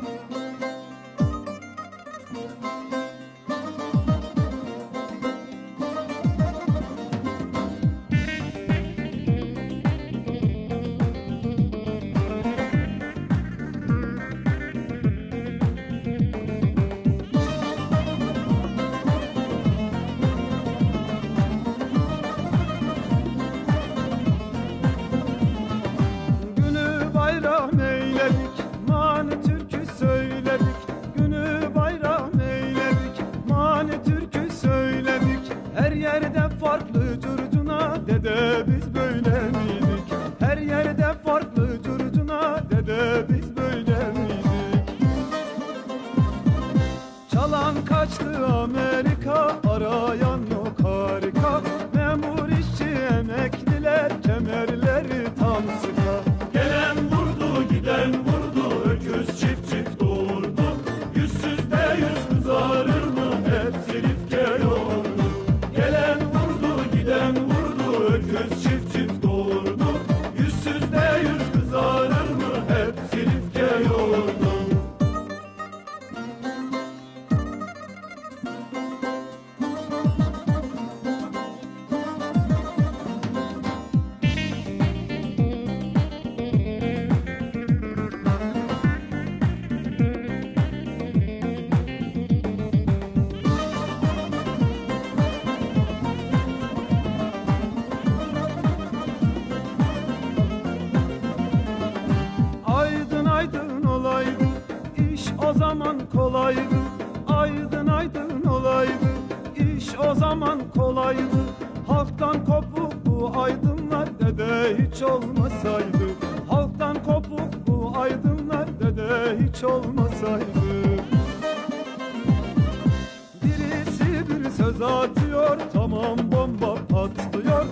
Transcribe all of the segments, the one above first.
Günü yerde farklı curcuna dede biz böyle miydik? Her yerde farklı curcuna dede biz böyle Let's zaman kolaydı Aydın aydın olaydı. İş o zaman kolaydı Halktan kopuk bu aydınlar dede hiç olmasaydı. Halktan kopuk bu aydınlar dede hiç olmasaydı. Birisi bir söz atıyor tamam bomba patlıyor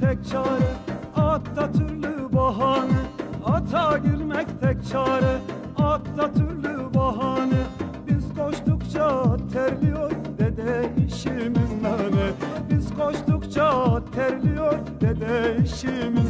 tek çare Atta türlü bahane. Ata girmek tek çare Atta türlü bahane. Biz koştukça terliyor dede işimiz nane. Biz koştukça terliyor dede işimiz